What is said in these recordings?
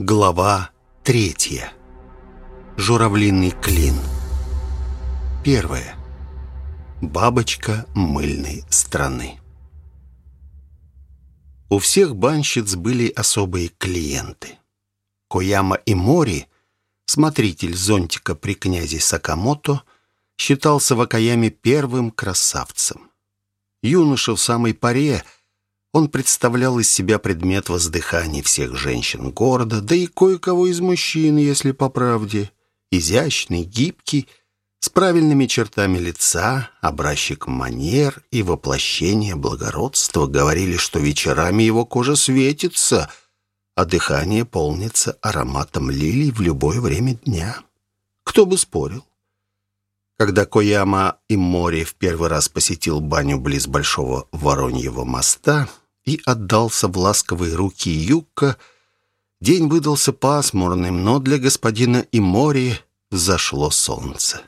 Глава третья. Журавлиный клин. Первое. Бабочка мыльной страны. У всех банщиц были особые клиенты. Кояма и Мори, смотритель зонтика при князе Сакамото, считался в Акаяме первым красавцем. Юноша в самой паре – он представлял из себя предмет воздыханий всех женщин города, да и кое-кого из мужчин, если по правде. Изящный, гибкий, с правильными чертами лица, образчик манер и воплощение благородства говорили, что вечерами его кожа светится, а дыхание полнится ароматом лилий в любое время дня. Кто бы спорил? Когда Кояма и Мори в первый раз посетил баню близ Большого Вороньего моста — и отдался в ласковые руки Юкка. День выдался пасмурным, но для господина Имори зашло солнце.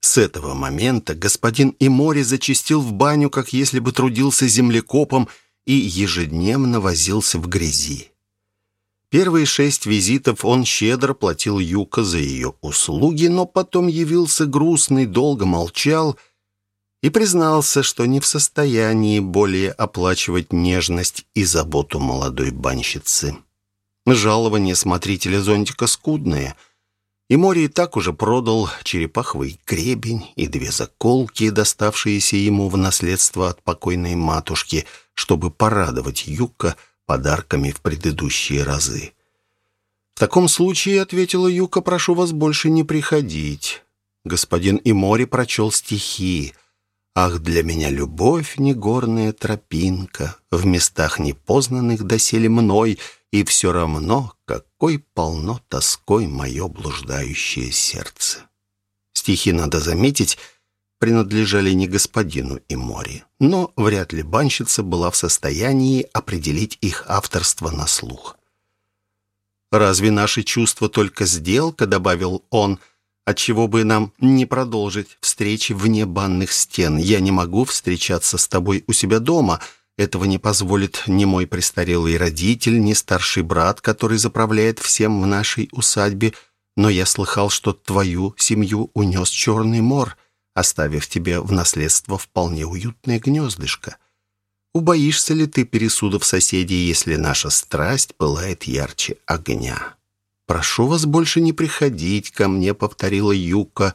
С этого момента господин Имори зачистил в баню, как если бы трудился землекопом и ежедневно возился в грязи. Первые шесть визитов он щедро платил Юка за ее услуги, но потом явился грустный, долго молчал — и признался, что не в состоянии более оплачивать нежность и заботу молодой банщицы. Жалование смотрителя зонтика скудное, и море и так уже продал черепаховый гребень и две заколки, доставшиеся ему в наследство от покойной матушки, чтобы порадовать Юка подарками в предыдущие разы. «В таком случае, — ответила Юка, — прошу вас больше не приходить». Господин Имори прочел стихи — Ах, для меня любовь не горная тропинка, В местах непознанных доселе мной, И все равно, какой полно тоской Мое блуждающее сердце. Стихи, надо заметить, принадлежали не господину и море, но вряд ли банщица была в состоянии определить их авторство на слух. «Разве наши чувства только сделка?» — добавил он — Отчего бы нам не продолжить встречи вне банных стен? Я не могу встречаться с тобой у себя дома. Этого не позволит ни мой престарелый родитель, ни старший брат, который заправляет всем в нашей усадьбе. Но я слыхал, что твою семью унес черный мор, оставив тебе в наследство вполне уютное гнездышко. Убоишься ли ты пересудов соседей, если наша страсть пылает ярче огня?» «Прошу вас больше не приходить ко мне», — повторила Юка.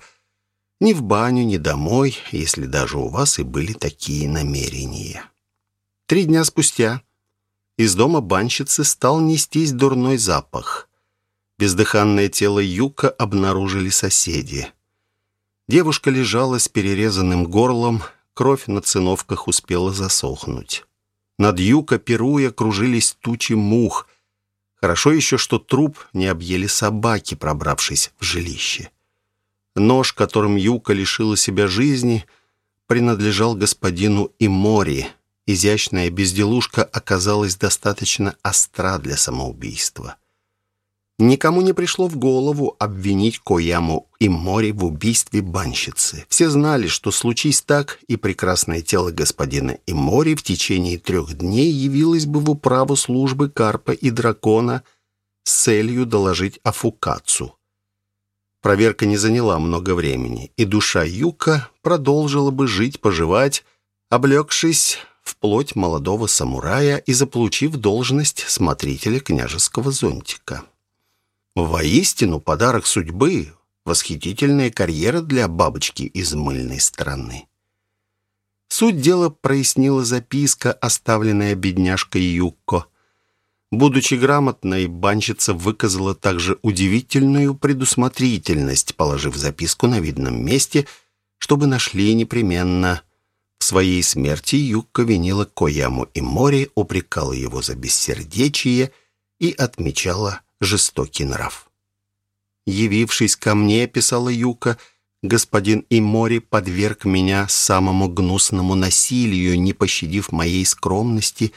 «Ни в баню, ни домой, если даже у вас и были такие намерения». Три дня спустя из дома банщицы стал нестись дурной запах. Бездыханное тело Юка обнаружили соседи. Девушка лежала с перерезанным горлом, кровь на циновках успела засохнуть. Над Юка, пируя, кружились тучи мух — Хорошо еще, что труп не объели собаки, пробравшись в жилище. Нож, которым Юка лишила себя жизни, принадлежал господину Имори. Изящная безделушка оказалась достаточно остра для самоубийства. Никому не пришло в голову обвинить Кояму и Мори в убийстве банщицы. Все знали, что случись так, и прекрасное тело господина Имори в течение трех дней явилось бы в управу службы Карпа и Дракона с целью доложить о Фукацу. Проверка не заняла много времени, и душа Юка продолжила бы жить-поживать, облегшись в плоть молодого самурая и заполучив должность смотрителя княжеского зонтика. Воистину, подарок судьбы, восхитительная карьера для бабочки из мыльной страны. Суть дела прояснила записка, оставленная бедняжкой Юкко. Будучи грамотной, банщица выказала также удивительную предусмотрительность, положив записку на видном месте, чтобы нашли непременно. В своей смерти Юкко винила Кояму и Мори, упрекала его за бессердечие и отмечала жестокий нрав. «Явившись ко мне, — писала Юка, — господин Имори подверг меня самому гнусному насилию, не пощадив моей скромности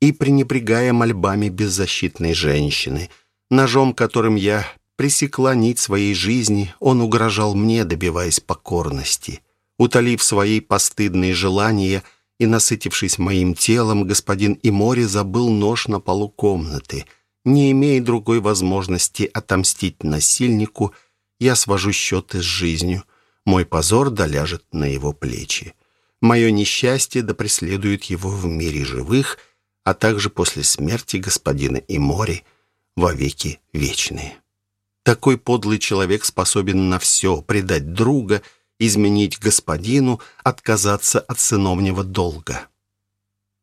и пренебрегая мольбами беззащитной женщины. Ножом, которым я пресекла нить своей жизни, он угрожал мне, добиваясь покорности. Утолив свои постыдные желания и насытившись моим телом, господин Имори забыл нож на полу комнаты — Не имея другой возможности отомстить насильнику, я свожу счеты с жизнью. Мой позор доляжет на его плечи. Мое несчастье да преследует его в мире живых, а также после смерти господина Имори во веки вечные. Такой подлый человек способен на все, предать друга, изменить господину, отказаться от сыновнего долга.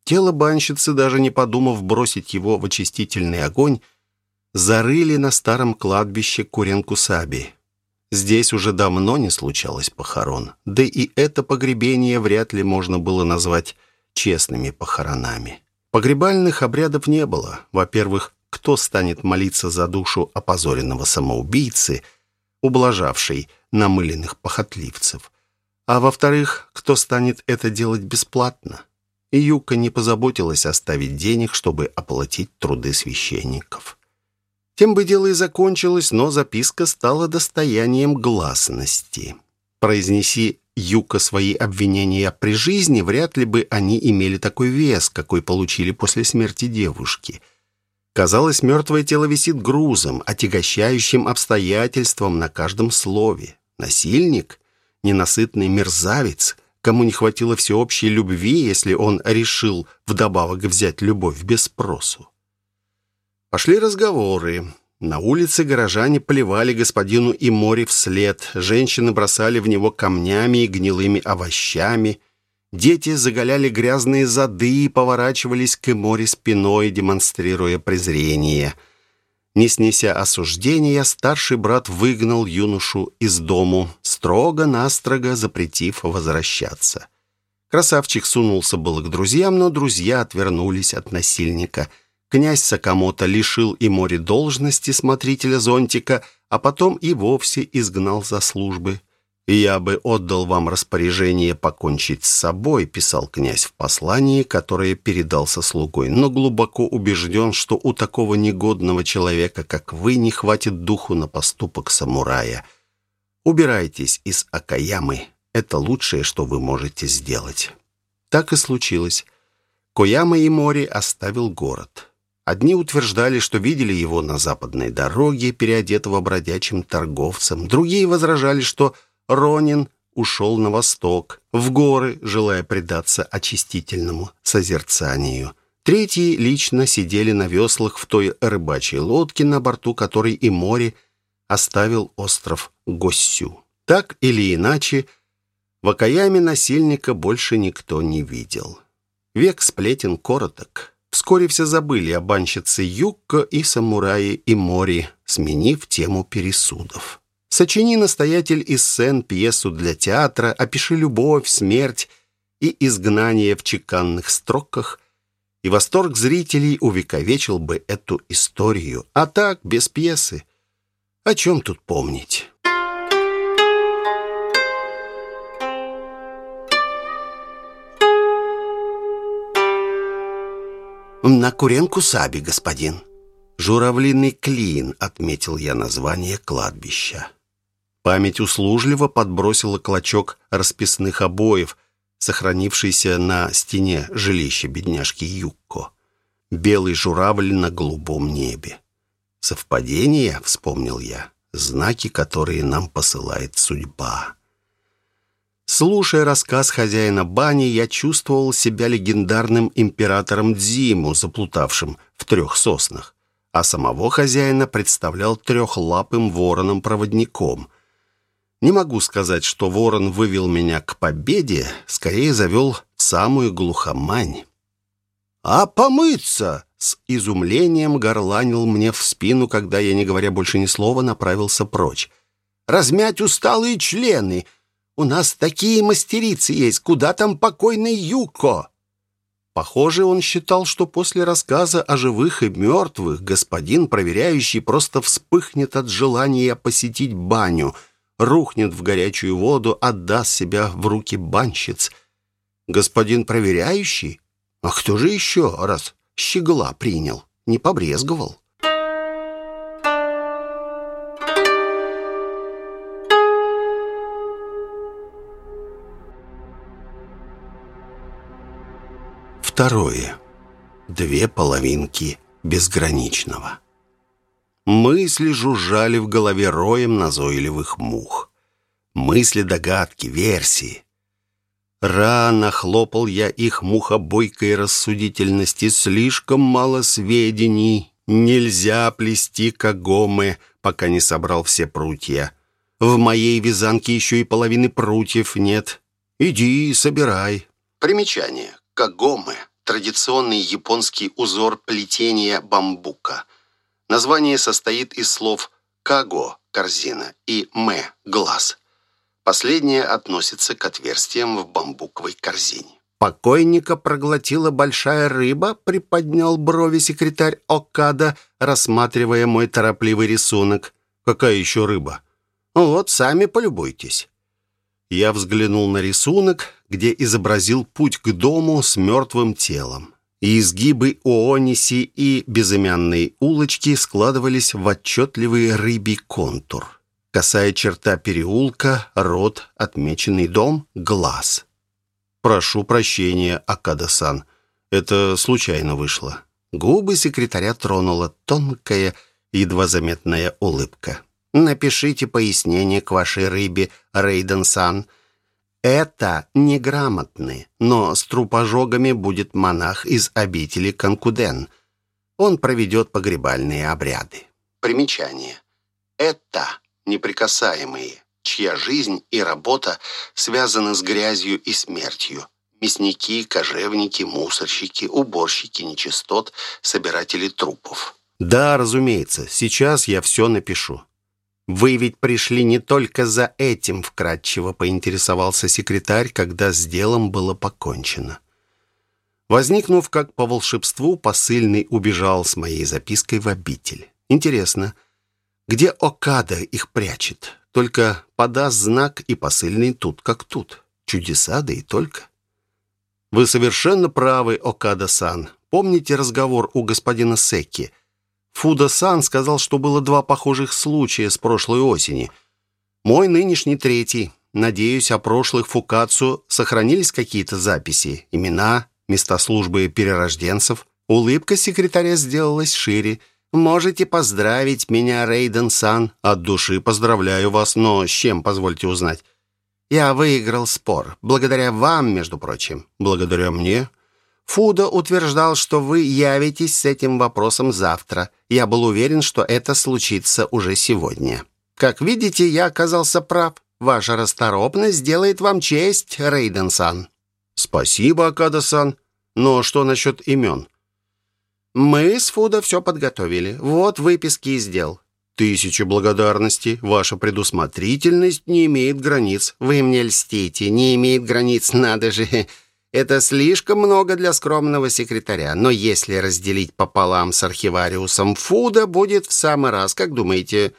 Тело банщицы, даже не подумав бросить его в очистительный огонь, зарыли на старом кладбище Куренкусаби. Здесь уже давно не случалось похорон, да и это погребение вряд ли можно было назвать честными похоронами. Погребальных обрядов не было. Во-первых, кто станет молиться за душу опозоренного самоубийцы, ублажавшей намыленных похотливцев? А во-вторых, кто станет это делать бесплатно? И Юка не позаботилась оставить денег, чтобы оплатить труды священников. Тем бы дело и закончилось, но записка стала достоянием гласности. Произнеси Юка свои обвинения при жизни, вряд ли бы они имели такой вес, какой получили после смерти девушки. Казалось, мертвое тело висит грузом, отягощающим обстоятельством на каждом слове. Насильник, ненасытный мерзавец — кому не хватило всеобщей любви, если он решил вдобавок взять любовь без спросу. Пошли разговоры. На улице горожане плевали господину и море вслед, женщины бросали в него камнями и гнилыми овощами, дети заголяли грязные зады и поворачивались к море спиной, демонстрируя презрение – не снеся осуждения, старший брат выгнал юношу из дому, строго-настрого запретив возвращаться. Красавчик сунулся было к друзьям, но друзья отвернулись от насильника. Князь Сакамото лишил и море должности смотрителя зонтика, а потом и вовсе изгнал за службы. «Я бы отдал вам распоряжение покончить с собой», писал князь в послании, которое передался слугой, но глубоко убежден, что у такого негодного человека, как вы, не хватит духу на поступок самурая. Убирайтесь из Акаямы. Это лучшее, что вы можете сделать. Так и случилось. Кояма и Мори оставил город. Одни утверждали, что видели его на западной дороге, переодетого бродячим торговцем. Другие возражали, что Ронин ушел на восток, в горы, желая предаться очистительному созерцанию. Третьи лично сидели на веслах в той рыбачьей лодке, на борту которой и море оставил остров Госсю. Так или иначе, в окаяме насильника больше никто не видел. Век сплетен короток. Вскоре все забыли о банщице Юкко и самурае и море, сменив тему пересудов. Сочини, настоятель из сцен, пьесу для театра, опиши любовь, смерть и изгнание в чеканных строках, и восторг зрителей увековечил бы эту историю. А так, без пьесы, о чем тут помнить? «На Куренку Саби, господин». «Журавлиный клин», — отметил я название кладбища. Память услужливо подбросила клочок расписных обоев, сохранившийся на стене жилища бедняжки Юкко. Белый журавль на голубом небе. Совпадение, вспомнил я, знаки, которые нам посылает судьба. Слушая рассказ хозяина бани, я чувствовал себя легендарным императором Дзиму, заплутавшим в трех соснах, а самого хозяина представлял трехлапым вороном-проводником — не могу сказать, что ворон вывел меня к победе, скорее завел самую глухомань. «А помыться!» — с изумлением горланил мне в спину, когда я, не говоря больше ни слова, направился прочь. «Размять усталые члены! У нас такие мастерицы есть! Куда там покойный Юко?» Похоже, он считал, что после рассказа о живых и мертвых господин проверяющий просто вспыхнет от желания посетить баню — рухнет в горячую воду, отдаст себя в руки банщиц. Господин проверяющий? А кто же еще, раз щегла принял, не побрезговал? Второе. Две половинки безграничного. Мысли жужжали в голове роем назойливых мух. Мысли, догадки, версии. Рано хлопал я их мухобойкой рассудительности. Слишком мало сведений. Нельзя плести кагомы, пока не собрал все прутья. В моей вязанке еще и половины прутьев нет. Иди, собирай. Примечание. Кагомы – традиционный японский узор плетения бамбука. Название состоит из слов «каго» – корзина и «мэ» – глаз. Последнее относится к отверстиям в бамбуковой корзине. «Покойника проглотила большая рыба», — приподнял брови секретарь Окада, рассматривая мой торопливый рисунок. «Какая еще рыба?» «Вот, сами полюбуйтесь». Я взглянул на рисунок, где изобразил путь к дому с мертвым телом. И изгибы Оониси и безымянные улочки складывались в отчетливый рыбий контур. Косая черта переулка, рот, отмеченный дом, глаз. «Прошу прощения, Акада-сан. Это случайно вышло». Губы секретаря тронула тонкая, едва заметная улыбка. «Напишите пояснение к вашей рыбе, Рейден-сан. Это неграмотный, но с трупожогами будет монах из обители Конкуден. Он проведет погребальные обряды». Примечание. «Это неприкасаемые» чья жизнь и работа связаны с грязью и смертью. Мясники, кожевники, мусорщики, уборщики нечистот, собиратели трупов. Да, разумеется, сейчас я все напишу. Вы ведь пришли не только за этим, вкратчиво поинтересовался секретарь, когда с делом было покончено. Возникнув как по волшебству, посыльный убежал с моей запиской в обитель. Интересно, где Окада их прячет? Только подаст знак, и посыльный тут как тут. Чудеса, да и только. Вы совершенно правы, Окада-сан. Помните разговор у господина Секки? Фуда-сан сказал, что было два похожих случая с прошлой осени. Мой нынешний третий. Надеюсь, о прошлых Фукацу сохранились какие-то записи, имена, места службы перерожденцев. Улыбка секретаря сделалась шире. Можете поздравить меня, Рейден-сан. От души поздравляю вас, но с чем, позвольте узнать? Я выиграл спор. Благодаря вам, между прочим. Благодаря мне? Фуда утверждал, что вы явитесь с этим вопросом завтра. Я был уверен, что это случится уже сегодня. Как видите, я оказался прав. Ваша расторопность сделает вам честь, Рейден-сан. Спасибо, Акада-сан. Но что насчет имен? «Мы с Фуда все подготовили. Вот выписки из дел». «Тысячи благодарностей. Ваша предусмотрительность не имеет границ». «Вы мне льстите. Не имеет границ, надо же. Это слишком много для скромного секретаря. Но если разделить пополам с архивариусом Фуда, будет в самый раз. Как думаете?»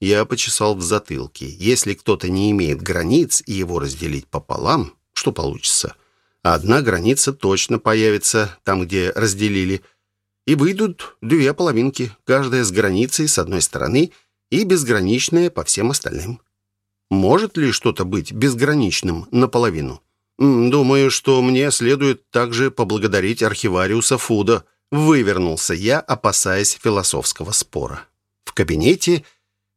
Я почесал в затылке. Если кто-то не имеет границ и его разделить пополам, что получится? Одна граница точно появится там, где разделили – и выйдут две половинки, каждая с границей с одной стороны и безграничная по всем остальным. Может ли что-то быть безграничным наполовину? Думаю, что мне следует также поблагодарить архивариуса Фуда. Вывернулся я, опасаясь философского спора. В кабинете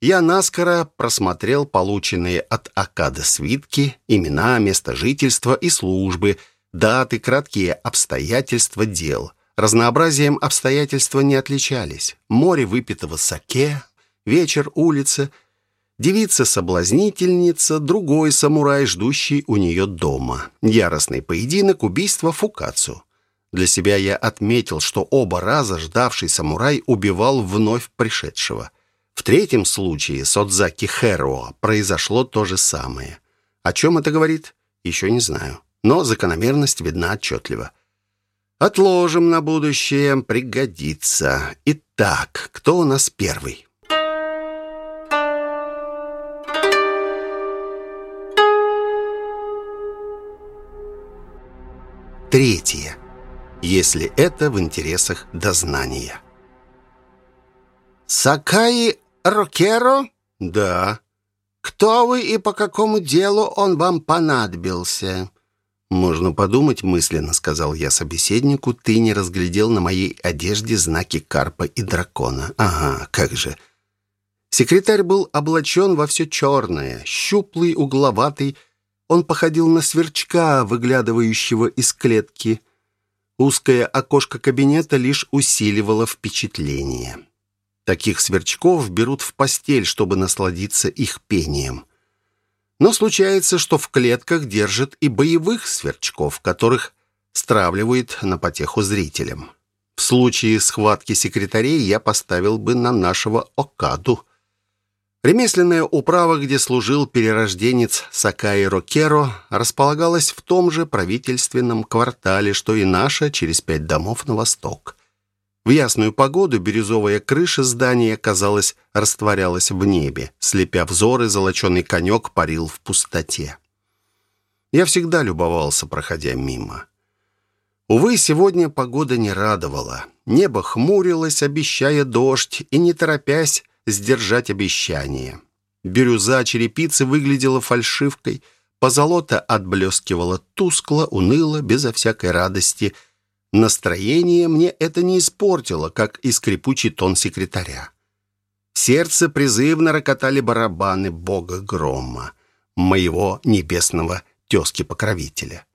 я наскоро просмотрел полученные от Акада свитки, имена, место жительства и службы, даты, краткие обстоятельства дел – Разнообразием обстоятельства не отличались. Море выпитого саке, вечер, улица, девица-соблазнительница, другой самурай, ждущий у нее дома. Яростный поединок, убийство Фукацу. Для себя я отметил, что оба раза ждавший самурай убивал вновь пришедшего. В третьем случае с Отзаки Хэруо произошло то же самое. О чем это говорит, еще не знаю. Но закономерность видна отчетливо. Отложим на будущее, пригодится. Итак, кто у нас первый? Третье. Если это в интересах дознания. Сакаи Рокеро? Да. Кто вы и по какому делу он вам понадобился? «Можно подумать мысленно», — сказал я собеседнику, «ты не разглядел на моей одежде знаки карпа и дракона». «Ага, как же. Секретарь был облачен во все черное, щуплый, угловатый. Он походил на сверчка, выглядывающего из клетки. Узкое окошко кабинета лишь усиливало впечатление. Таких сверчков берут в постель, чтобы насладиться их пением. Но случается, что в клетках держат и боевых сверчков, которых стравливают на потеху зрителям. В случае схватки секретарей я поставил бы на нашего Окаду. Ремесленная управа, где служил перерожденец Сакаи Рокеро, располагалась в том же правительственном квартале, что и наша, через пять домов на восток. В ясную погоду бирюзовая крыша здания, казалось, растворялась в небе. Слепя взоры, золоченый конек парил в пустоте. Я всегда любовался, проходя мимо. Увы, сегодня погода не радовала. Небо хмурилось, обещая дождь, и не торопясь сдержать обещание. Бирюза черепицы выглядела фальшивкой, позолота отблескивала тускло, уныло, безо всякой радости. Настроение мне это не испортило, как и скрипучий тон секретаря. Сердце призывно рокотали барабаны бога грома, моего небесного тезки-покровителя.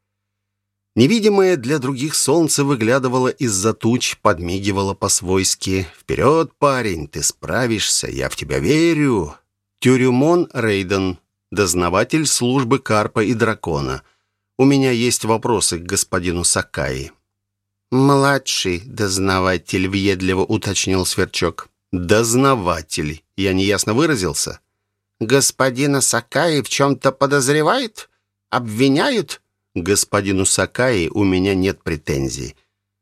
Невидимое для других солнце выглядывало из-за туч, подмигивало по-свойски. «Вперед, парень, ты справишься, я в тебя верю!» Тюрюмон Рейден, дознаватель службы Карпа и Дракона. У меня есть вопросы к господину Сакаи. «Младший дознаватель», — въедливо уточнил Сверчок. «Дознаватель. Я неясно выразился?» «Господина Сакаи в чем-то подозревают? Обвиняют?» Господину Сакаи у меня нет претензий,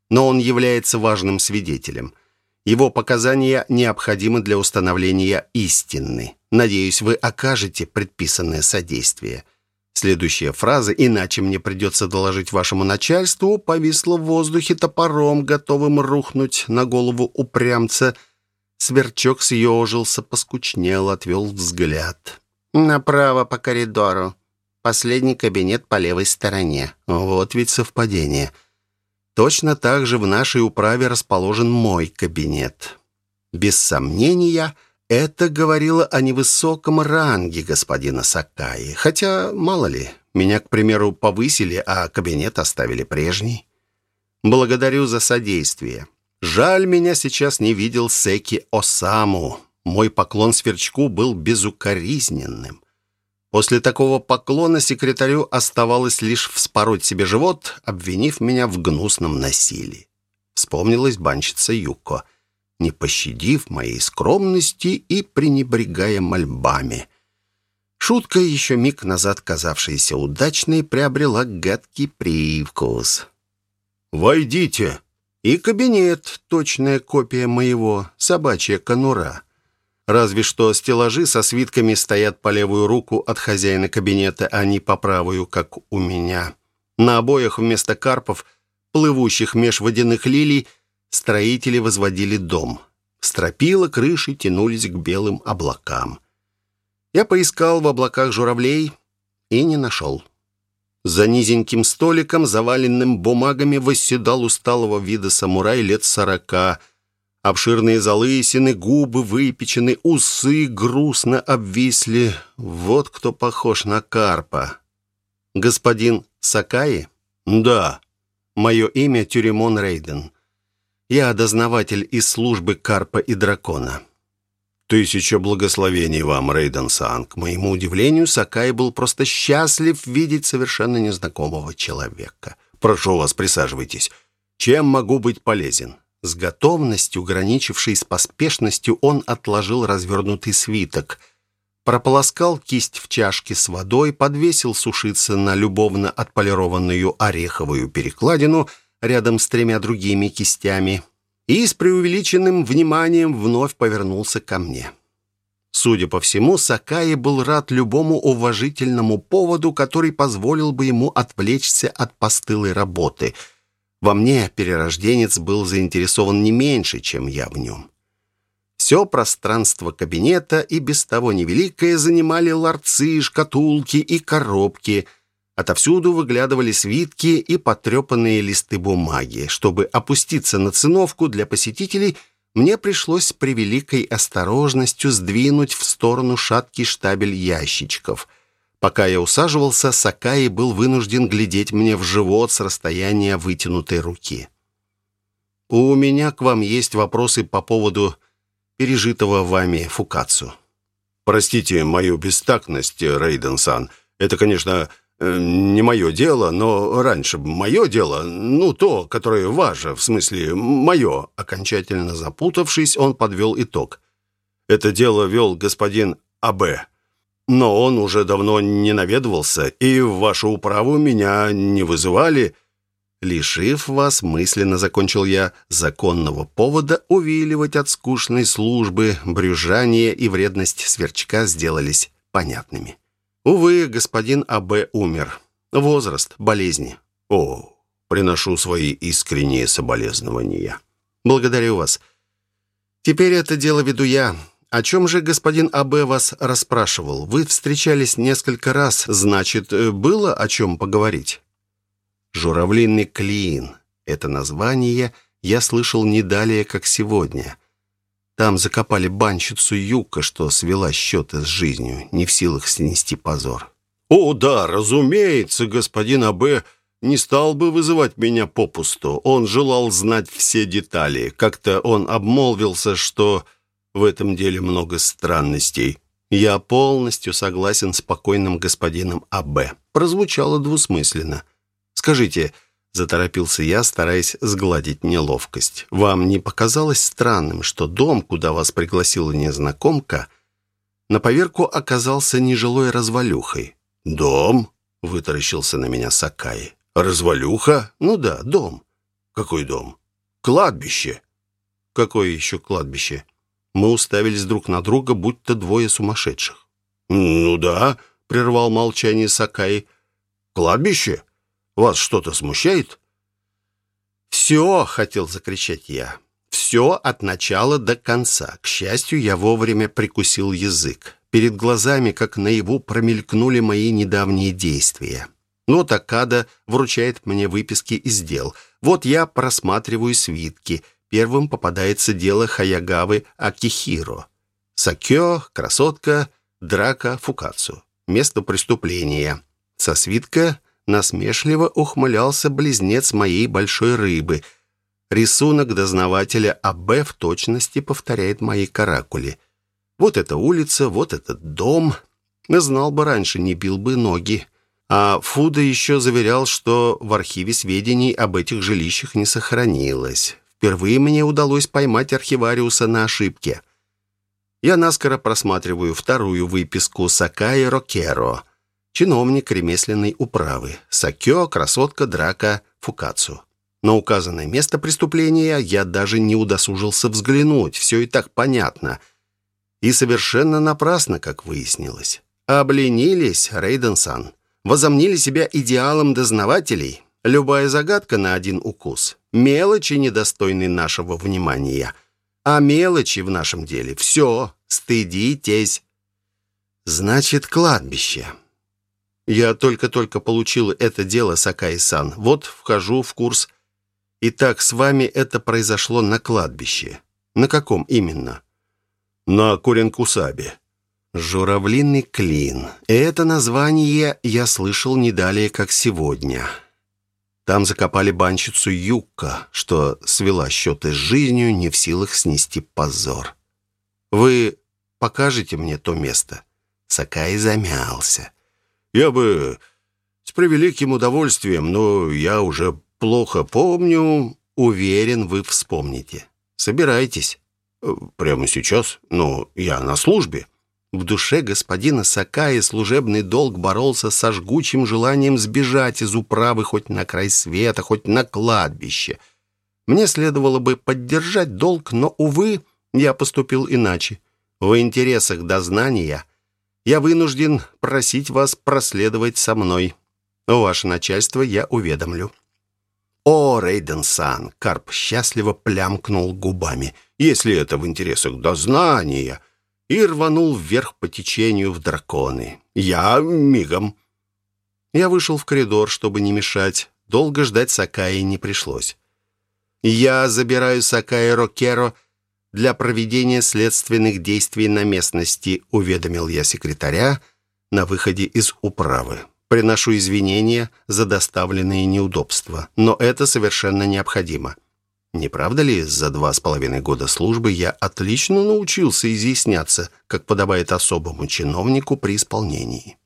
но он является важным свидетелем. Его показания необходимы для установления истины. Надеюсь, вы окажете предписанное содействие. Следующая фраза, иначе мне придется доложить вашему начальству, повисла в воздухе топором, готовым рухнуть на голову упрямца. Сверчок съежился, поскучнел, отвел взгляд. «Направо по коридору», Последний кабинет по левой стороне. Вот ведь совпадение. Точно так же в нашей управе расположен мой кабинет. Без сомнения, это говорило о невысоком ранге господина Сакаи. Хотя, мало ли, меня, к примеру, повысили, а кабинет оставили прежний. Благодарю за содействие. Жаль, меня сейчас не видел Секи Осаму. Мой поклон сверчку был безукоризненным. После такого поклона секретарю оставалось лишь вспороть себе живот, обвинив меня в гнусном насилии. Вспомнилась банщица Юко, не пощадив моей скромности и пренебрегая мольбами. Шутка, еще миг назад казавшаяся удачной, приобрела гадкий привкус. «Войдите!» И кабинет, точная копия моего, собачья конура. Разве что стеллажи со свитками стоят по левую руку от хозяина кабинета, а не по правую, как у меня. На обоях вместо карпов, плывущих меж водяных лилий, строители возводили дом. Стропила крыши тянулись к белым облакам. Я поискал в облаках журавлей и не нашел. За низеньким столиком, заваленным бумагами, восседал усталого вида самурай лет сорока – Обширные залысины, губы выпечены, усы грустно обвисли. Вот кто похож на карпа. Господин Сакаи? Да. Мое имя Тюремон Рейден. Я дознаватель из службы Карпа и Дракона. Тысяча благословений вам, Рейден Сан. К моему удивлению, Сакаи был просто счастлив видеть совершенно незнакомого человека. Прошу вас, присаживайтесь. Чем могу быть полезен? С готовностью, граничившей с поспешностью, он отложил развернутый свиток, прополоскал кисть в чашке с водой, подвесил сушиться на любовно отполированную ореховую перекладину рядом с тремя другими кистями и с преувеличенным вниманием вновь повернулся ко мне. Судя по всему, Сакаи был рад любому уважительному поводу, который позволил бы ему отвлечься от постылой работы — во мне перерожденец был заинтересован не меньше, чем я в нем. Все пространство кабинета и без того невеликое занимали ларцы, шкатулки и коробки. Отовсюду выглядывали свитки и потрепанные листы бумаги. Чтобы опуститься на циновку для посетителей, мне пришлось с превеликой осторожностью сдвинуть в сторону шаткий штабель ящичков. Пока я усаживался, Сакаи был вынужден глядеть мне в живот с расстояния вытянутой руки. «У меня к вам есть вопросы по поводу пережитого вами фукацу». «Простите мою бестактность, Рейден-сан. Это, конечно, Э, не мое дело, но раньше мое дело, ну, то, которое ваше, в смысле, мое». Окончательно запутавшись, он подвел итог. «Это дело вел господин А.Б., но он уже давно не наведывался, и в вашу управу меня не вызывали». Лишив вас, мысленно закончил я, законного повода увиливать от скучной службы, брюжание и вредность сверчка сделались понятными. Увы, господин А.Б. умер. Возраст, болезни. О, приношу свои искренние соболезнования. Благодарю вас. Теперь это дело веду я. О чем же господин А.Б. вас расспрашивал? Вы встречались несколько раз, значит, было о чем поговорить? Журавлиный клин. Это название я слышал не далее, как сегодня. Там закопали банщицу Юка, что свела счеты с жизнью, не в силах снести позор. «О, да, разумеется, господин А.Б. не стал бы вызывать меня попусту. Он желал знать все детали. Как-то он обмолвился, что в этом деле много странностей». «Я полностью согласен с покойным господином А.Б.» Прозвучало двусмысленно. «Скажите, Заторопился я, стараясь сгладить неловкость. «Вам не показалось странным, что дом, куда вас пригласила незнакомка, на поверку оказался нежилой развалюхой?» «Дом?» — вытаращился на меня Сакай. «Развалюха? Ну да, дом». «Какой дом?» «Кладбище». «Какое еще кладбище?» Мы уставились друг на друга, будто двое сумасшедших. «Ну да», — прервал молчание Сакай. «Кладбище? Вас что-то смущает?» «Все!» — хотел закричать я. «Все от начала до конца. К счастью, я вовремя прикусил язык. Перед глазами, как наяву, промелькнули мои недавние действия. Вот Акада вручает мне выписки из дел. Вот я просматриваю свитки. Первым попадается дело Хаягавы Акихиро. Сакё, красотка, драка, фукацу. Место преступления. Со свитка насмешливо ухмылялся близнец моей большой рыбы. Рисунок дознавателя АБ в точности повторяет мои каракули. Вот эта улица, вот этот дом. Знал бы раньше, не бил бы ноги. А Фуда еще заверял, что в архиве сведений об этих жилищах не сохранилось. Впервые мне удалось поймать архивариуса на ошибке. Я наскоро просматриваю вторую выписку Сакаи Рокеро — чиновник ремесленной управы, Сакё, красотка, драка, фукацу. На указанное место преступления я даже не удосужился взглянуть, все и так понятно. И совершенно напрасно, как выяснилось. Обленились, Рейден-сан. Возомнили себя идеалом дознавателей. Любая загадка на один укус. Мелочи, недостойны нашего внимания. А мелочи в нашем деле — все, стыдитесь. Значит, кладбище. Я только-только получил это дело, Сакай-сан. Вот вхожу в курс. Итак, с вами это произошло на кладбище. На каком именно? На Куренкусабе. Журавлиный клин. Это название я слышал не далее, как сегодня. Там закопали банщицу Юкка, что свела счеты с жизнью, не в силах снести позор. Вы покажете мне то место?» Сакай замялся. Я бы с превеликим удовольствием, но я уже плохо помню. Уверен, вы вспомните. Собирайтесь. Прямо сейчас? Ну, я на службе. В душе господина Сакаи служебный долг боролся со жгучим желанием сбежать из управы хоть на край света, хоть на кладбище. Мне следовало бы поддержать долг, но, увы, я поступил иначе. В интересах дознания – я вынужден просить вас проследовать со мной. Ваше начальство я уведомлю». «О, Рейден-сан!» — Карп счастливо плямкнул губами. «Если это в интересах дознания!» И рванул вверх по течению в драконы. «Я мигом!» Я вышел в коридор, чтобы не мешать. Долго ждать Сакаи не пришлось. «Я забираю Сакаи Рокеро для проведения следственных действий на местности, уведомил я секретаря на выходе из управы. Приношу извинения за доставленные неудобства, но это совершенно необходимо. Не правда ли, за два с половиной года службы я отлично научился изъясняться, как подобает особому чиновнику при исполнении?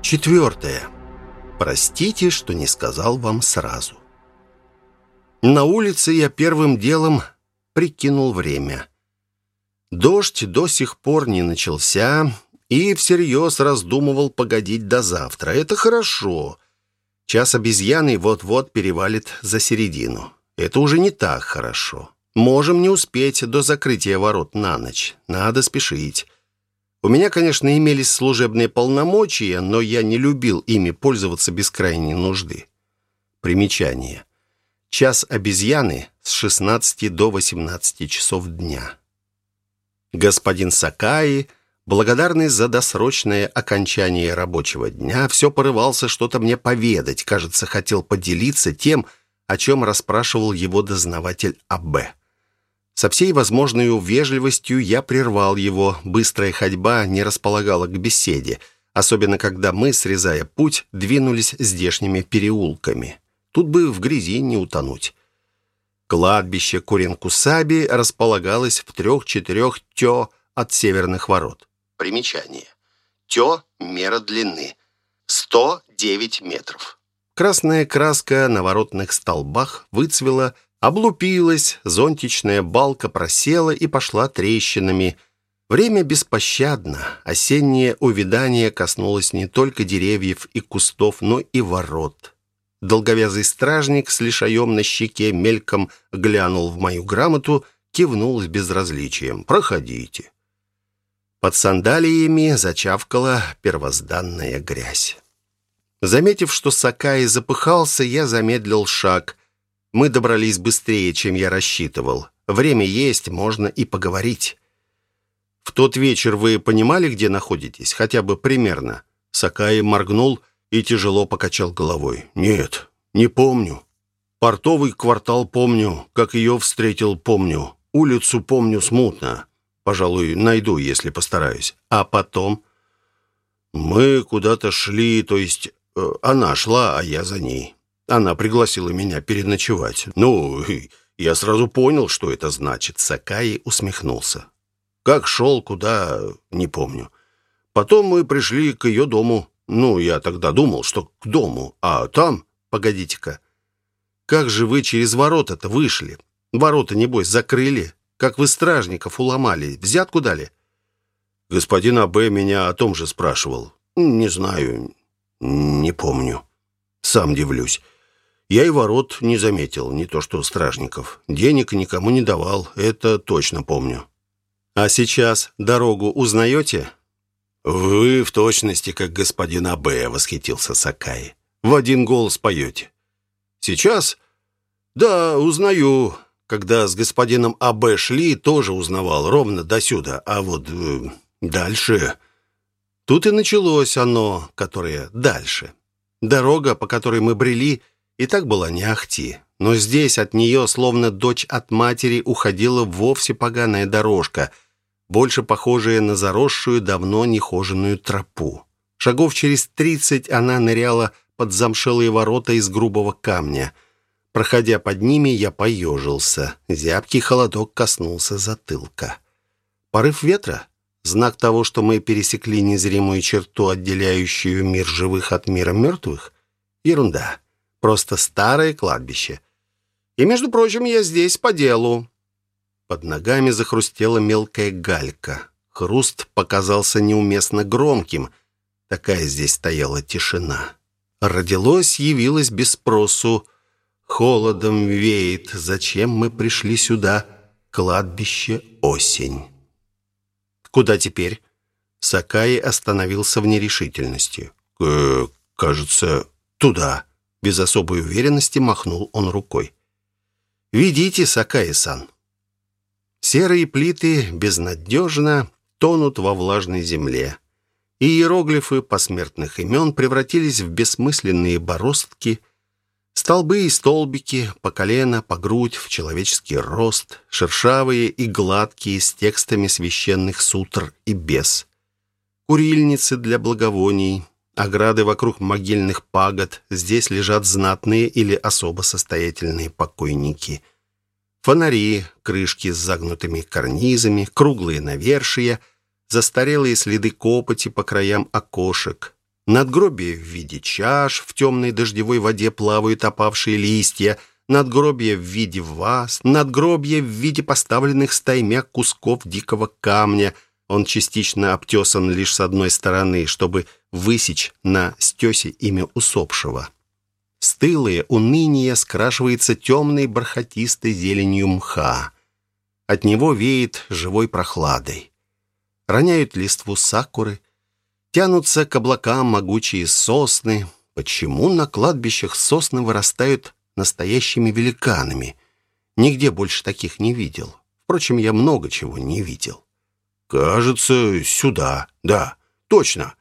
Четвертое. Простите, что не сказал вам сразу. На улице я первым делом прикинул время. Дождь до сих пор не начался, и всерьез раздумывал погодить до завтра. Это хорошо. Час обезьяны вот-вот перевалит за середину. Это уже не так хорошо. Можем не успеть до закрытия ворот на ночь. Надо спешить. У меня, конечно, имелись служебные полномочия, но я не любил ими пользоваться без крайней нужды. Примечание. Час обезьяны с 16 до 18 часов дня. Господин Сакаи, благодарный за досрочное окончание рабочего дня, все порывался что-то мне поведать, кажется, хотел поделиться тем, о чем расспрашивал его дознаватель А.Б. Со всей возможной вежливостью я прервал его. Быстрая ходьба не располагала к беседе, особенно когда мы, срезая путь, двинулись здешними переулками. Тут бы в грязи не утонуть. Кладбище Куренкусаби располагалось в трех-четырех тё от северных ворот. Примечание. Тё – мера длины. 109 метров. Красная краска на воротных столбах выцвела – Облупилась, зонтичная балка просела и пошла трещинами. Время беспощадно. Осеннее увядание коснулось не только деревьев и кустов, но и ворот. Долговязый стражник с лишаем на щеке мельком глянул в мою грамоту, кивнул с безразличием. «Проходите». Под сандалиями зачавкала первозданная грязь. Заметив, что Сакаи запыхался, я замедлил шаг – мы добрались быстрее, чем я рассчитывал. Время есть, можно и поговорить. В тот вечер вы понимали, где находитесь? Хотя бы примерно. Сакаи моргнул и тяжело покачал головой. Нет, не помню. Портовый квартал помню, как ее встретил помню. Улицу помню смутно. Пожалуй, найду, если постараюсь. А потом... Мы куда-то шли, то есть э, она шла, а я за ней. Она пригласила меня переночевать. Ну, я сразу понял, что это значит. Сакаи усмехнулся. Как шел, куда, не помню. Потом мы пришли к ее дому. Ну, я тогда думал, что к дому. А там... Погодите-ка. Как же вы через ворота-то вышли? Ворота, небось, закрыли? Как вы стражников уломали? Взятку дали? Господин А.Б. меня о том же спрашивал. Не знаю, не помню. Сам дивлюсь. Я и ворот не заметил, не то что стражников. Денег никому не давал, это точно помню. А сейчас дорогу узнаете? Вы в точности, как господин А.Б., восхитился Сакай. В один голос поете. Сейчас? Да, узнаю. Когда с господином А.Б. шли, тоже узнавал, ровно до сюда. А вот э, дальше... Тут и началось оно, которое дальше. Дорога, по которой мы брели, — и так была не ахти. Но здесь от нее, словно дочь от матери, уходила вовсе поганая дорожка, больше похожая на заросшую, давно нехоженную тропу. Шагов через тридцать она ныряла под замшелые ворота из грубого камня. Проходя под ними, я поежился. Зябкий холодок коснулся затылка. Порыв ветра? Знак того, что мы пересекли незримую черту, отделяющую мир живых от мира мертвых? Ерунда. Просто старое кладбище. И, между прочим, я здесь по делу». Под ногами захрустела мелкая галька. Хруст показался неуместно громким. Такая здесь стояла тишина. Родилось, явилось без спросу. Холодом веет. Зачем мы пришли сюда? Кладбище осень. Куда теперь? Сакаи остановился в нерешительности. «Э, «Кажется, туда». Без особой уверенности махнул он рукой. «Ведите, Сакаи-сан». Серые плиты безнадежно тонут во влажной земле. и иероглифы посмертных имен превратились в бессмысленные бороздки, столбы и столбики по колено, по грудь, в человеческий рост, шершавые и гладкие с текстами священных сутр и бес, курильницы для благовоний, ограды вокруг могильных пагод, здесь лежат знатные или особо состоятельные покойники – Фонари, крышки с загнутыми карнизами, круглые навершия, застарелые следы копоти по краям окошек. Надгробие в виде чаш, в темной дождевой воде плавают опавшие листья, надгробие в виде ваз, надгробие в виде поставленных стаймя кусков дикого камня. Он частично обтесан лишь с одной стороны, чтобы высечь на стесе имя усопшего. Стылое уныние скрашивается темной бархатистой зеленью мха. От него веет живой прохладой. Роняют листву сакуры, тянутся к облакам могучие сосны. Почему на кладбищах сосны вырастают настоящими великанами? Нигде больше таких не видел. Впрочем, я много чего не видел. «Кажется, сюда. Да, точно».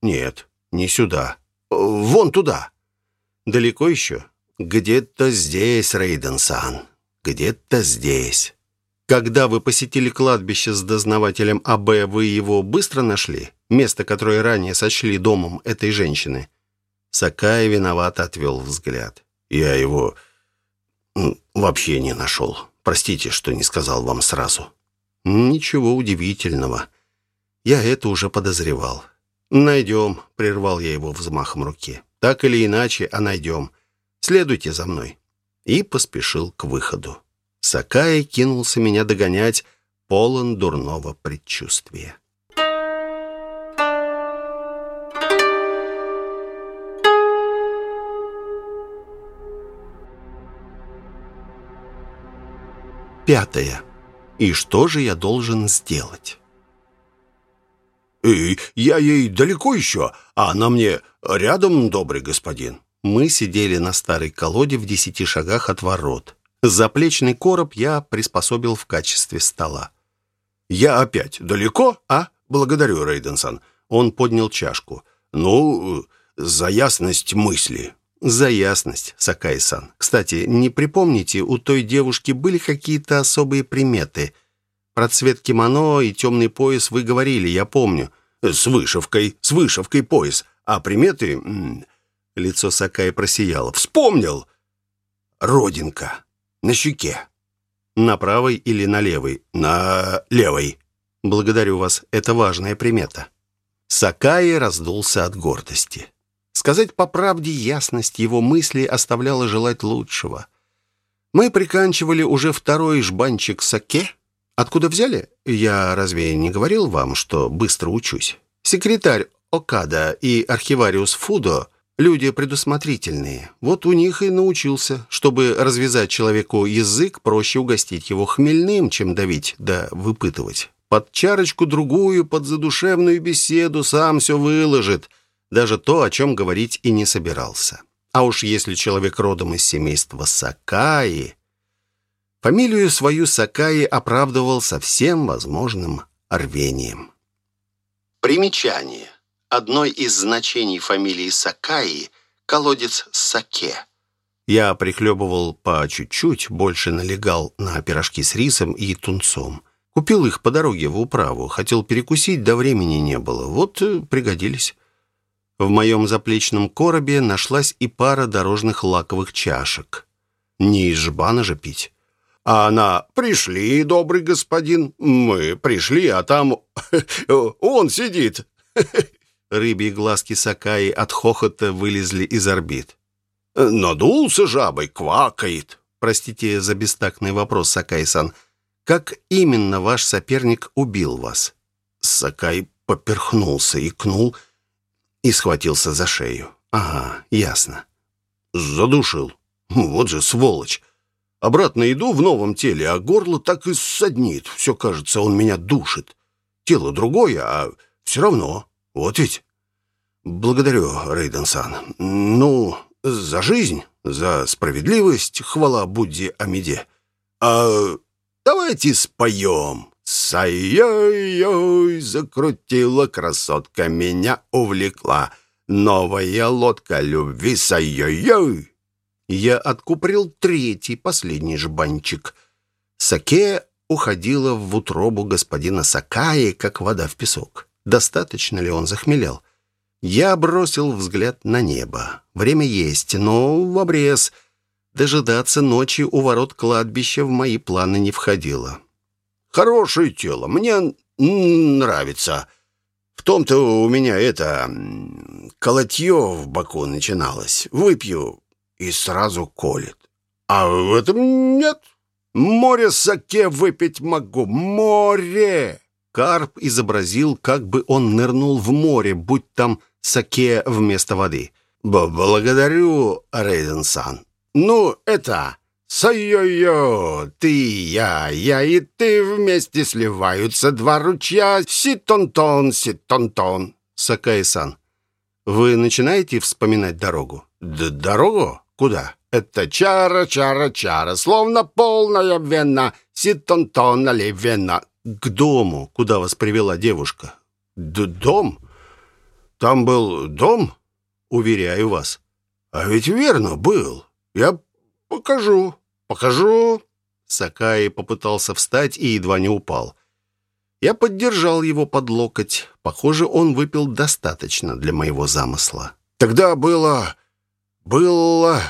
«Нет, не сюда. Вон туда». Далеко еще? Где-то здесь, Рейден-сан. Где-то здесь. Когда вы посетили кладбище с дознавателем АБ, вы его быстро нашли? Место, которое ранее сочли домом этой женщины? Сакай виновато отвел взгляд. Я его вообще не нашел. Простите, что не сказал вам сразу. Ничего удивительного. Я это уже подозревал. «Найдем», — прервал я его взмахом руки. Так или иначе, а найдем. Следуйте за мной». И поспешил к выходу. Сакай кинулся меня догонять, полон дурного предчувствия. Пятое. И что же я должен сделать? «И я ей далеко еще, а она мне рядом, добрый господин». Мы сидели на старой колоде в десяти шагах от ворот. Заплечный короб я приспособил в качестве стола. «Я опять далеко, а? Благодарю, Рейденсон». Он поднял чашку. «Ну, за ясность мысли». «За ясность, Сакай-сан. Кстати, не припомните, у той девушки были какие-то особые приметы?» Про цвет кимоно и темный пояс вы говорили, я помню. С вышивкой, с вышивкой пояс. А приметы... Лицо Сакая просияло. Вспомнил! Родинка. На щеке. На правой или на левой? На левой. Благодарю вас, это важная примета. Сакаи раздулся от гордости. Сказать по правде, ясность его мысли оставляла желать лучшего. Мы приканчивали уже второй жбанчик саке, Откуда взяли? Я разве не говорил вам, что быстро учусь? Секретарь Окада и архивариус Фудо — люди предусмотрительные. Вот у них и научился. Чтобы развязать человеку язык, проще угостить его хмельным, чем давить да выпытывать. Под чарочку-другую, под задушевную беседу сам все выложит. Даже то, о чем говорить и не собирался. А уж если человек родом из семейства Сакаи... Фамилию свою Сакаи оправдывал со всем возможным рвением. Примечание. Одной из значений фамилии Сакаи – колодец Саке. Я прихлебывал по чуть-чуть, больше налегал на пирожки с рисом и тунцом. Купил их по дороге в управу, хотел перекусить, да времени не было. Вот э, пригодились. В моем заплечном коробе нашлась и пара дорожных лаковых чашек. Не из жбана же пить. А она «Пришли, добрый господин». Мы пришли, а там он сидит. Рыбьи глазки Сакаи от хохота вылезли из орбит. «Надулся жабой, квакает». Простите за бестактный вопрос, Сакай-сан. Как именно ваш соперник убил вас? Сакай поперхнулся, икнул и схватился за шею. Ага, ясно. Задушил. Вот же сволочь. Обратно иду в новом теле, а горло так и ссаднит. Все кажется, он меня душит. Тело другое, а все равно. Вот ведь. Благодарю, Рейден-сан. Ну, за жизнь, за справедливость, хвала Будде Амиде. А давайте споем. Сай-ой-ой, закрутила красотка, меня увлекла. Новая лодка любви, сай-ой-ой. Я откуприл третий, последний жбанчик. Саке уходила в утробу господина Сакаи, как вода в песок. Достаточно ли он захмелел? Я бросил взгляд на небо. Время есть, но в обрез. Дожидаться ночи у ворот кладбища в мои планы не входило. Хорошее тело, мне нравится. В том-то у меня это... колотье в боку начиналось. Выпью, и сразу колет. А в этом нет. Море саке выпить могу. Море! Карп изобразил, как бы он нырнул в море, будь там саке вместо воды. «Благодарю, Рейден-сан. Ну, это...» «Сай-йо-йо! Ты, я, я и ты вместе сливаются два ручья. Си-тон-тон, си-тон-тон!» «Сакай-сан, вы начинаете вспоминать дорогу?» Д «Дорогу? Куда?» «Это чара-чара-чара, словно полная вена. Си-тон-тон, вена?» «К дому, куда вас привела девушка». Д «Дом? Там был дом?» «Уверяю вас». «А ведь верно был. Я «Покажу, покажу». Сакаи попытался встать и едва не упал. Я поддержал его под локоть. Похоже, он выпил достаточно для моего замысла. «Тогда было... было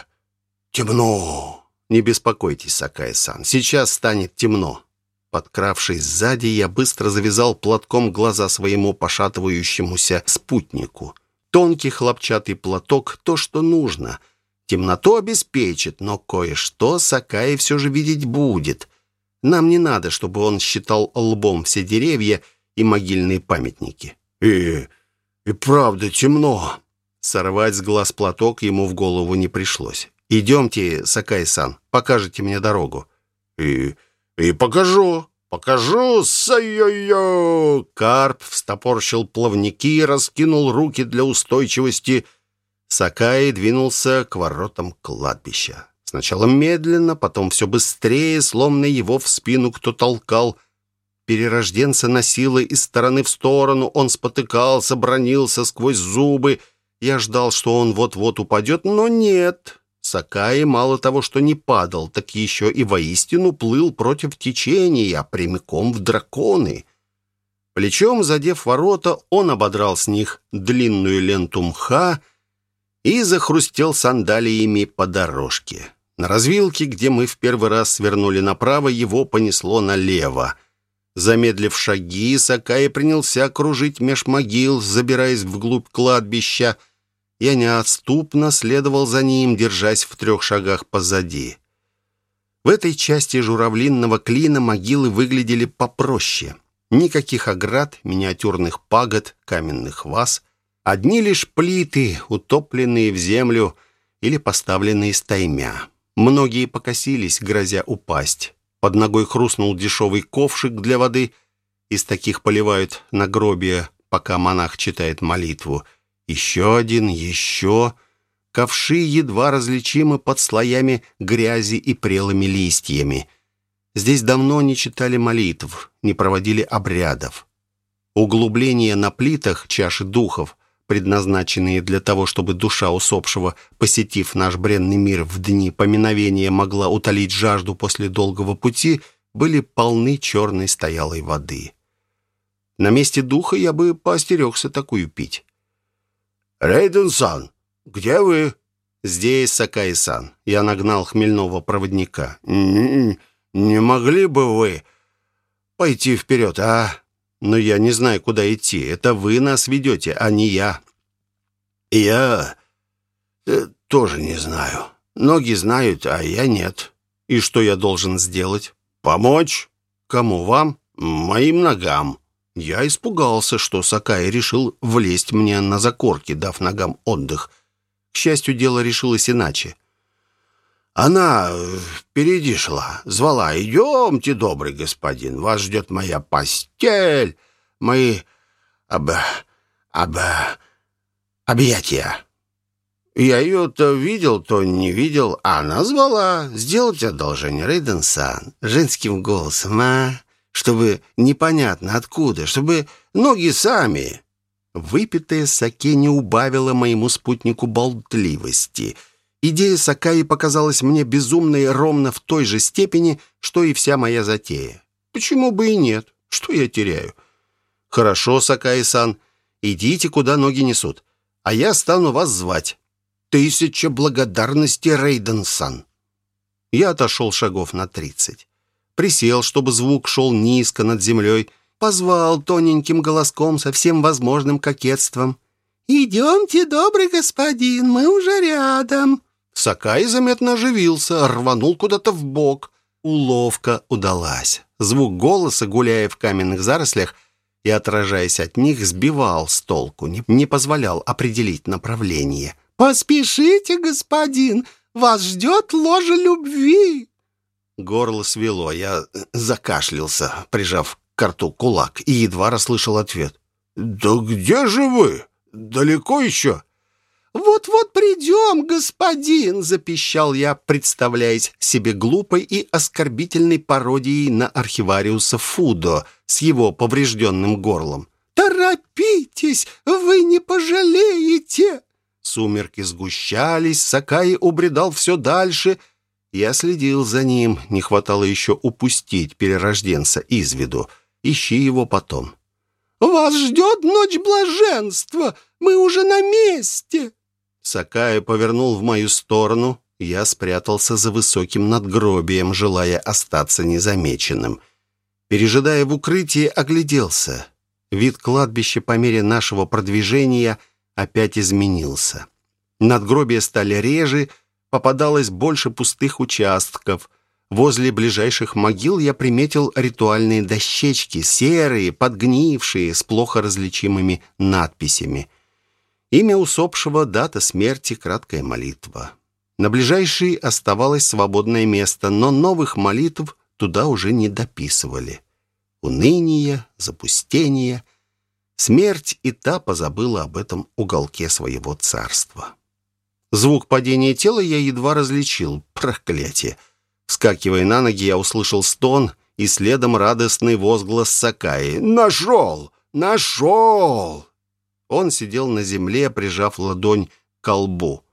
темно». «Не беспокойтесь, Сакаи-сан, сейчас станет темно». Подкравшись сзади, я быстро завязал платком глаза своему пошатывающемуся спутнику. Тонкий хлопчатый платок — то, что нужно — Темноту обеспечит, но кое-что Сакаи все же видеть будет. Нам не надо, чтобы он считал лбом все деревья и могильные памятники. И... и правда темно. Сорвать с глаз платок ему в голову не пришлось. «Идемте, Сакай-сан, покажете мне дорогу». «И... и покажу, покажу, сай-ой-ой!» Карп встопорщил плавники, раскинул руки для устойчивости – Сакаи двинулся к воротам кладбища. Сначала медленно, потом все быстрее, словно его в спину кто толкал. Перерожденца носило из стороны в сторону, он спотыкался, бронился сквозь зубы. Я ждал, что он вот-вот упадет, но нет. Сакаи мало того, что не падал, так еще и воистину плыл против течения, прямиком в драконы. Плечом задев ворота, он ободрал с них длинную ленту мха — и захрустел сандалиями по дорожке. На развилке, где мы в первый раз свернули направо, его понесло налево. Замедлив шаги, Сакай принялся кружить меж могил, забираясь вглубь кладбища. Я неотступно следовал за ним, держась в трех шагах позади. В этой части журавлинного клина могилы выглядели попроще. Никаких оград, миниатюрных пагод, каменных ваз. Одни лишь плиты, утопленные в землю или поставленные стаймя. Многие покосились, грозя упасть. Под ногой хрустнул дешевый ковшик для воды. Из таких поливают на гробие, пока монах читает молитву. Еще один, еще... Ковши едва различимы под слоями грязи и прелыми листьями. Здесь давно не читали молитв, не проводили обрядов. Углубления на плитах чаши духов предназначенные для того, чтобы душа усопшего, посетив наш бренный мир в дни поминовения, могла утолить жажду после долгого пути, были полны черной стоялой воды. На месте духа я бы поостерегся такую пить. «Рейден-сан, где вы?» «Здесь, Сакай-сан». Я нагнал хмельного проводника. «Не, не могли бы вы пойти вперед, а?» Но я не знаю, куда идти. Это вы нас ведете, а не я». «Я э, тоже не знаю. Ноги знают, а я нет». «И что я должен сделать?» «Помочь». «Кому? Вам?» «Моим ногам». Я испугался, что Сакай решил влезть мне на закорки, дав ногам отдых. К счастью, дело решилось иначе. Она впереди шла, звала. «Идемте, добрый господин, вас ждет моя постель, мои об... об... объятия». Я ее то видел, то не видел, а она звала. «Сделайте одолжение, Рейден-сан, женским голосом, а? чтобы непонятно откуда, чтобы ноги сами». Выпитое саке не убавило моему спутнику болтливости. Идея Сакаи показалась мне безумной ровно в той же степени, что и вся моя затея. Почему бы и нет? Что я теряю? Хорошо, Сакаи-сан, идите, куда ноги несут, а я стану вас звать. Тысяча благодарности, Рейден-сан. Я отошел шагов на тридцать. Присел, чтобы звук шел низко над землей, позвал тоненьким голоском со всем возможным кокетством. «Идемте, добрый господин, мы уже рядом». Сакай заметно оживился, рванул куда-то в бок. Уловка удалась. Звук голоса, гуляя в каменных зарослях и отражаясь от них, сбивал с толку, не, позволял определить направление. «Поспешите, господин, вас ждет ложа любви!» Горло свело, я закашлялся, прижав к рту кулак, и едва расслышал ответ. «Да где же вы? Далеко еще?» «Вот-вот придем, господин!» — запищал я, представляясь себе глупой и оскорбительной пародией на архивариуса Фудо с его поврежденным горлом. «Торопитесь, вы не пожалеете!» Сумерки сгущались, Сакаи убредал все дальше. Я следил за ним, не хватало еще упустить перерожденца из виду. Ищи его потом. «Вас ждет ночь блаженства! Мы уже на месте!» Сакая повернул в мою сторону. Я спрятался за высоким надгробием, желая остаться незамеченным. Пережидая в укрытии, огляделся. Вид кладбища по мере нашего продвижения опять изменился. Надгробия стали реже, попадалось больше пустых участков. Возле ближайших могил я приметил ритуальные дощечки, серые, подгнившие, с плохо различимыми надписями. Имя усопшего, дата смерти, краткая молитва. На ближайшей оставалось свободное место, но новых молитв туда уже не дописывали. Уныние, запустение. Смерть и та позабыла об этом уголке своего царства. Звук падения тела я едва различил. Проклятие! Вскакивая на ноги, я услышал стон и следом радостный возглас Сакаи. «Нашел! Нашел!» Он сидел на земле, прижав ладонь к колбу.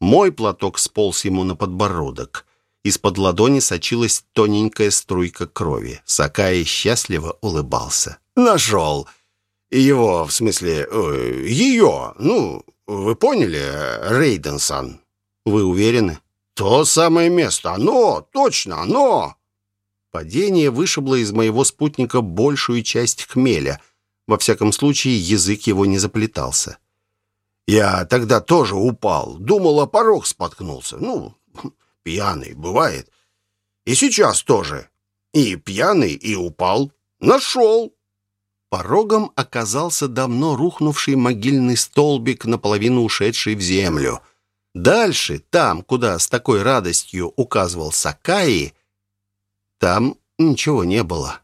Мой платок сполз ему на подбородок. Из-под ладони сочилась тоненькая струйка крови. Сакай счастливо улыбался. «Нашел! Его, в смысле, э, ее, ну, вы поняли, Рейденсон?» «Вы уверены?» «То самое место, оно, точно, оно!» Падение вышибло из моего спутника большую часть хмеля — во всяком случае, язык его не заплетался. Я тогда тоже упал. Думал, о порог споткнулся. Ну, пьяный, бывает. И сейчас тоже. И пьяный, и упал. Нашел. Порогом оказался давно рухнувший могильный столбик, наполовину ушедший в землю. Дальше, там, куда с такой радостью указывал Сакаи, там ничего не было.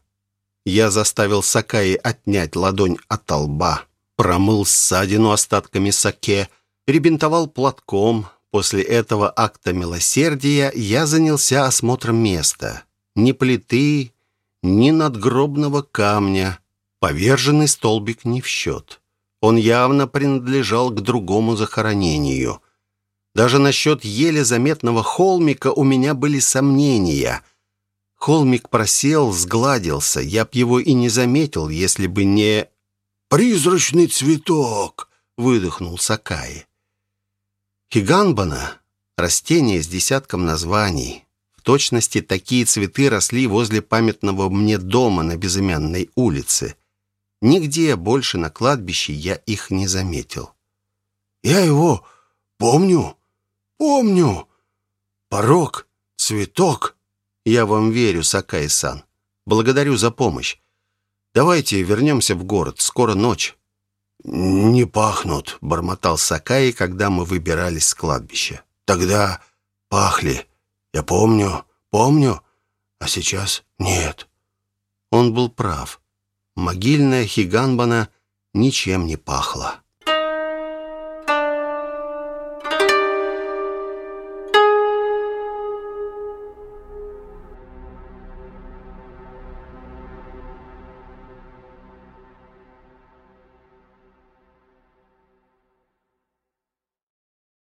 Я заставил Сакаи отнять ладонь от лба, промыл ссадину остатками саке, перебинтовал платком. После этого акта милосердия я занялся осмотром места. Ни плиты, ни надгробного камня. Поверженный столбик не в счет. Он явно принадлежал к другому захоронению. Даже насчет еле заметного холмика у меня были сомнения — Холмик просел, сгладился. Я б его и не заметил, если бы не... «Призрачный цветок!» — выдохнул Сакаи. Хиганбана — растение с десятком названий. В точности такие цветы росли возле памятного мне дома на безымянной улице. Нигде больше на кладбище я их не заметил. «Я его помню, помню. Порог, цветок». «Я вам верю, Сакай-сан. Благодарю за помощь. Давайте вернемся в город. Скоро ночь». «Не пахнут», — бормотал Сакай, когда мы выбирались с кладбища. «Тогда пахли. Я помню, помню, а сейчас нет». Он был прав. Могильная Хиганбана ничем не пахла.